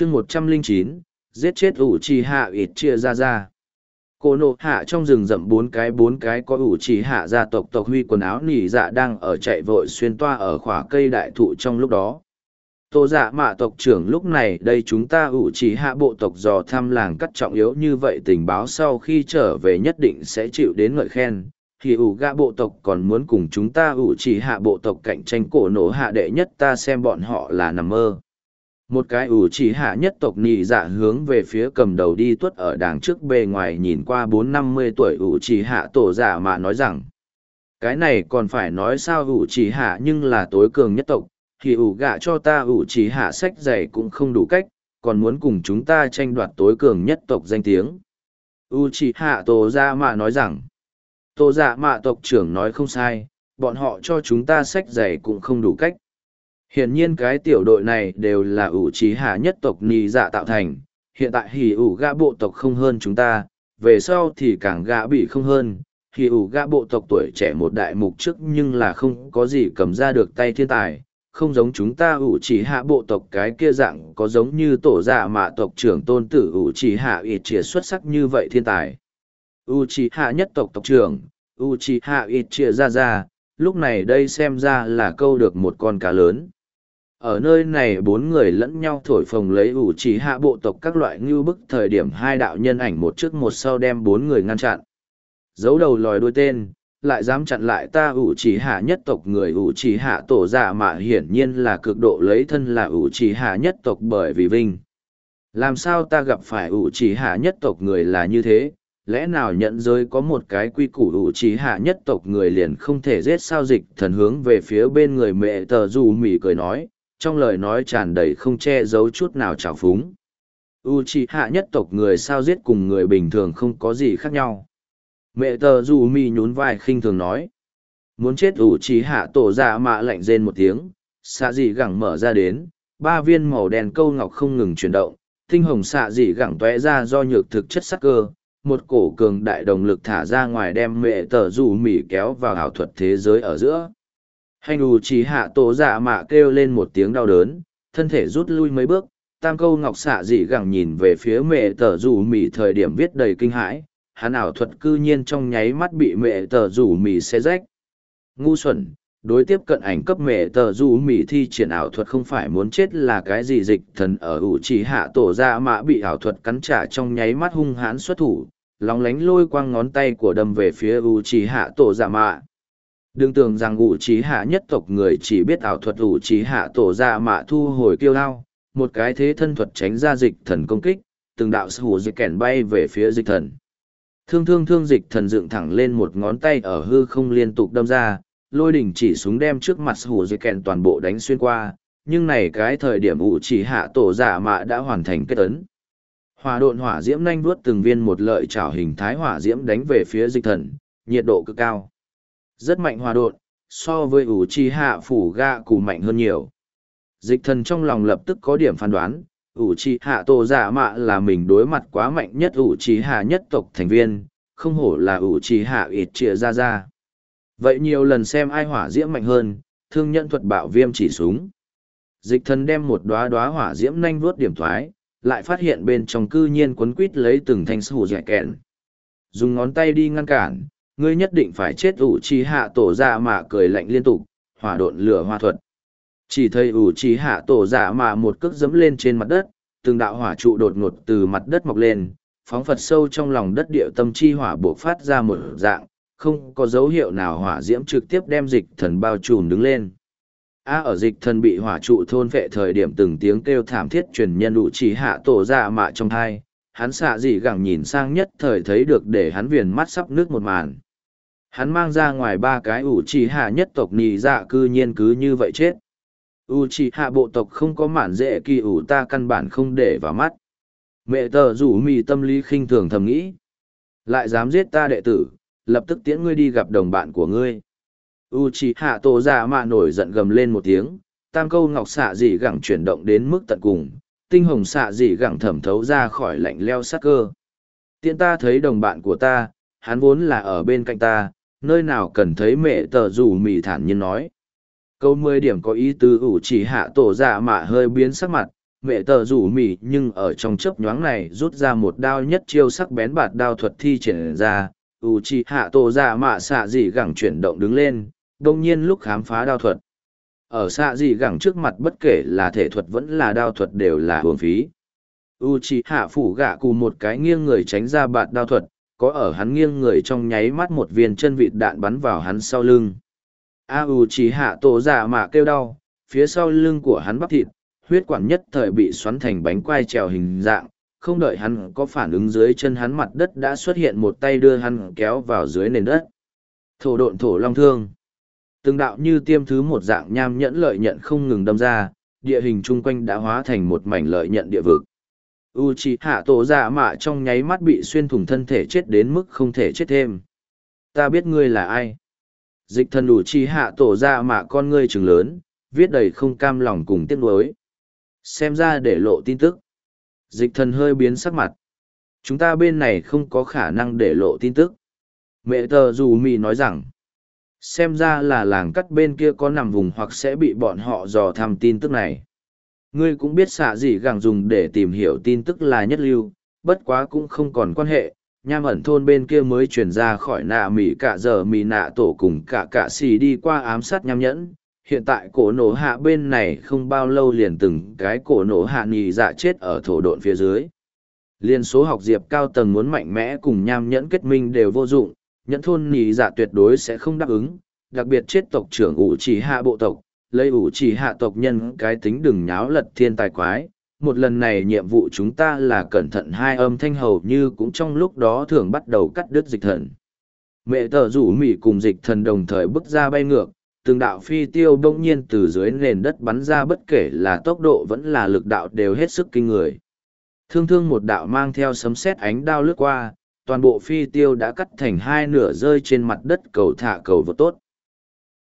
chương một trăm linh chín, giết chết ủ trì hạ ít chia ra ra. Cô nộ hạ trong rừng rậm bốn cái bốn cái có ủ trì hạ gia tộc tộc huy quần áo nỉ dạ đang ở chạy vội xuyên toa ở khỏa cây đại thụ trong lúc đó. Tô dạ mạ tộc trưởng lúc này, đây chúng ta ủ trì hạ bộ tộc dò thăm làng cắt trọng yếu như vậy tình báo sau khi trở về nhất định sẽ chịu đến ngợi khen. Thì ủ gạ bộ tộc còn muốn cùng chúng ta ủ trì hạ bộ tộc cạnh tranh cổ nổ hạ đệ nhất ta xem bọn họ là nằm mơ một cái ủ chỉ hạ nhất tộc nị dạ hướng về phía cầm đầu đi tuất ở đàng trước bề ngoài nhìn qua bốn năm mươi tuổi ủ chỉ hạ tổ giả mà nói rằng, cái này còn phải nói sao ủ chỉ hạ nhưng là tối cường nhất tộc, thì ủ gạ cho ta ủ chỉ hạ sách dày cũng không đủ cách, còn muốn cùng chúng ta tranh đoạt tối cường nhất tộc danh tiếng. U chỉ hạ tổ giả mạ nói rằng, tổ giả mạ tộc trưởng nói không sai, bọn họ cho chúng ta sách dày cũng không đủ cách. Hiển nhiên cái tiểu đội này đều là ủ trí hạ nhất tộc nì dạ tạo thành, hiện tại hỉ ủ gã bộ tộc không hơn chúng ta, về sau thì càng gã bị không hơn. Hỉ ủ gã bộ tộc tuổi trẻ một đại mục trước nhưng là không có gì cầm ra được tay thiên tài, không giống chúng ta ủ chỉ hạ bộ tộc cái kia dạng có giống như tổ dạ mà tộc trưởng tôn tử ủ chỉ hạ ít trìa xuất sắc như vậy thiên tài. ủ chỉ hạ nhất tộc tộc trưởng, ủ chỉ hạ ít trìa ra ra, lúc này đây xem ra là câu được một con cá lớn ở nơi này bốn người lẫn nhau thổi phồng lấy ủ chỉ hạ bộ tộc các loại ngưu bức thời điểm hai đạo nhân ảnh một trước một sau đem bốn người ngăn chặn. Giấu đầu lòi đuôi tên, lại dám chặn lại ta ủ chỉ hạ nhất tộc người ủ chỉ hạ tổ giả mà hiển nhiên là cực độ lấy thân là ủ chỉ hạ nhất tộc bởi vì vinh. Làm sao ta gặp phải ủ chỉ hạ nhất tộc người là như thế? Lẽ nào nhận giới có một cái quy củ ủ chỉ hạ nhất tộc người liền không thể giết sao dịch thần hướng về phía bên người mẹ tờ dù mỉ cười nói trong lời nói tràn đầy không che giấu chút nào trào phúng. U chi hạ nhất tộc người sao giết cùng người bình thường không có gì khác nhau. Mẹ tờ dù mi nhún vai khinh thường nói. Muốn chết U chi hạ tổ ra mạ lạnh rên một tiếng, xạ dị gẳng mở ra đến, ba viên màu đen câu ngọc không ngừng chuyển động, tinh hồng xạ dị gẳng tóe ra do nhược thực chất sắc cơ, một cổ cường đại đồng lực thả ra ngoài đem mẹ tờ dù mỉ kéo vào ảo thuật thế giới ở giữa Hành ủ chỉ hạ tổ dạ mạ kêu lên một tiếng đau đớn, thân thể rút lui mấy bước, tam câu ngọc xạ dị gẳng nhìn về phía mẹ tờ rủ mỉ thời điểm viết đầy kinh hãi, hắn ảo thuật cư nhiên trong nháy mắt bị mẹ tờ rủ mỉ xe rách. Ngu xuẩn, đối tiếp cận ảnh cấp mẹ tờ rủ mỉ thi triển ảo thuật không phải muốn chết là cái gì dịch thần ở ủ chỉ hạ tổ dạ mạ bị ảo thuật cắn trả trong nháy mắt hung hãn xuất thủ, lóng lánh lôi quang ngón tay của đâm về phía ủ chỉ hạ tổ dạ mạ đừng tưởng rằng ủ trí hạ nhất tộc người chỉ biết ảo thuật ủ trí hạ tổ ra mạ thu hồi kiêu lao một cái thế thân thuật tránh ra dịch thần công kích, từng đạo sư hủ dịch kèn bay về phía dịch thần. Thương thương thương dịch thần dựng thẳng lên một ngón tay ở hư không liên tục đâm ra, lôi đỉnh chỉ súng đem trước mặt sư hủ dịch kèn toàn bộ đánh xuyên qua, nhưng này cái thời điểm ủ chỉ hạ tổ giả mạ đã hoàn thành kết ấn. Hỏa độn hỏa diễm nanh vuốt từng viên một lợi trảo hình thái hỏa diễm đánh về phía dịch thần, nhiệt độ cực cao rất mạnh hòa đột so với ủ trì hạ phủ ga cù mạnh hơn nhiều. Dịch thần trong lòng lập tức có điểm phán đoán, ủ trì hạ tổ giả dạ mạ là mình đối mặt quá mạnh nhất ủ trì hạ nhất tộc thành viên, không hổ là ủ trì hạ ít trịa ra ra vậy nhiều lần xem ai hỏa diễm mạnh hơn, thương nhận thuật bạo viêm chỉ súng. Dịch thần đem một đóa đóa hỏa diễm nanh vuốt điểm thoái, lại phát hiện bên trong cư nhiên quấn quít lấy từng thanh sủ dẻ kẹn. Dùng ngón tay đi ngăn cản ngươi nhất định phải chết ủ trì hạ tổ dạ mạ cười lạnh liên tục, hỏa độn lửa hoa thuật. Chỉ thấy ủ trì hạ tổ dạ mạ một cước dẫm lên trên mặt đất, từng đạo hỏa trụ đột ngột từ mặt đất mọc lên, phóng phật sâu trong lòng đất địa tâm chi hỏa buộc phát ra một dạng, không có dấu hiệu nào hỏa diễm trực tiếp đem dịch thần bao trùm đứng lên. A, ở dịch thần bị hỏa trụ thôn vệ thời điểm từng tiếng kêu thảm thiết truyền nhân ủ trì hạ tổ dạ mạ trong hai hắn xạ dị gẳng nhìn sang nhất thời thấy được để hắn viền mắt sắp nước một màn. Hắn mang ra ngoài ba cái ủ trì hạ nhất tộc nì dạ cư nhiên cứ như vậy chết. ủ trì hạ bộ tộc không có mản dễ kỳ ủ ta căn bản không để vào mắt. Mẹ tờ rủ mì tâm lý khinh thường thầm nghĩ. Lại dám giết ta đệ tử, lập tức tiễn ngươi đi gặp đồng bạn của ngươi. u trì hạ tổ dạ mạ nổi giận gầm lên một tiếng, tam câu ngọc xạ dị gẳng chuyển động đến mức tận cùng, tinh hồng xạ dị gẳng thẩm thấu ra khỏi lạnh leo sắc cơ. Tiện ta thấy đồng bạn của ta, hắn vốn là ở bên cạnh ta, nơi nào cần thấy mẹ tờ rủ mì thản nhiên nói. Câu mười điểm có ý tứ ủ chỉ hạ tổ dạ mạ hơi biến sắc mặt, mẹ tờ rủ mỉ nhưng ở trong chớp nhoáng này rút ra một đao nhất chiêu sắc bén bạt đao thuật thi triển ra u chỉ hạ tổ dạ mạ xạ dị gẳng chuyển động đứng lên, đông nhiên lúc khám phá đao thuật. Ở xạ dị gẳng trước mặt bất kể là thể thuật vẫn là đao thuật đều là hưởng phí. U chi hạ phủ gạ cù một cái nghiêng người tránh ra bạt đao thuật có ở hắn nghiêng người trong nháy mắt một viên chân vịt đạn bắn vào hắn sau lưng a u chỉ hạ tổ dạ giả mà kêu đau phía sau lưng của hắn bắp thịt huyết quản nhất thời bị xoắn thành bánh quai trèo hình dạng, không đợi hắn có phản ứng dưới chân hắn mặt đất đã xuất hiện một tay đưa hắn kéo vào dưới nền đất. Thổ độn thổ long thương. Từng đạo như tiêm thứ một dạng nham nhẫn lợi nhận không ngừng đâm ra, địa hình chung quanh đã hóa thành một mảnh lợi nhận địa vực. U chi hạ tổ dạ mạ trong nháy mắt bị xuyên thủng thân thể chết đến mức không thể chết thêm. Ta biết ngươi là ai. Dịch thần U chi hạ tổ dạ mạ con ngươi trừng lớn, viết đầy không cam lòng cùng tiếc nuối. Xem ra để lộ tin tức. Dịch thần hơi biến sắc mặt. Chúng ta bên này không có khả năng để lộ tin tức. Mẹ tờ dù mì nói rằng xem ra là làng cắt bên kia có nằm vùng hoặc sẽ bị bọn họ dò thăm tin tức này ngươi cũng biết xạ gì gàng dùng để tìm hiểu tin tức là nhất lưu, bất quá cũng không còn quan hệ, nham ẩn thôn bên kia mới chuyển ra khỏi nạ mỉ cả giờ mỉ nạ tổ cùng cả cả xì đi qua ám sát nham nhẫn. Hiện tại cổ nổ hạ bên này không bao lâu liền từng cái cổ nổ hạ nhì dạ chết ở thổ độn phía dưới. Liên số học diệp cao tầng muốn mạnh mẽ cùng nham nhẫn kết minh đều vô dụng, nhẫn thôn nhì dạ tuyệt đối sẽ không đáp ứng, đặc biệt chết tộc trưởng ủ chỉ hạ bộ tộc lấy ủ chỉ hạ tộc nhân cái tính đừng nháo lật thiên tài quái một lần này nhiệm vụ chúng ta là cẩn thận hai âm thanh hầu như cũng trong lúc đó thường bắt đầu cắt đứt dịch thần mẹ tờ rủ mỉ cùng dịch thần đồng thời bước ra bay ngược từng đạo phi tiêu bỗng nhiên từ dưới nền đất bắn ra bất kể là tốc độ vẫn là lực đạo đều hết sức kinh người. Thương thương một đạo mang theo sấm sét ánh đao lướt qua, toàn bộ phi tiêu đã cắt thành hai nửa rơi trên mặt đất cầu thả cầu vượt tốt.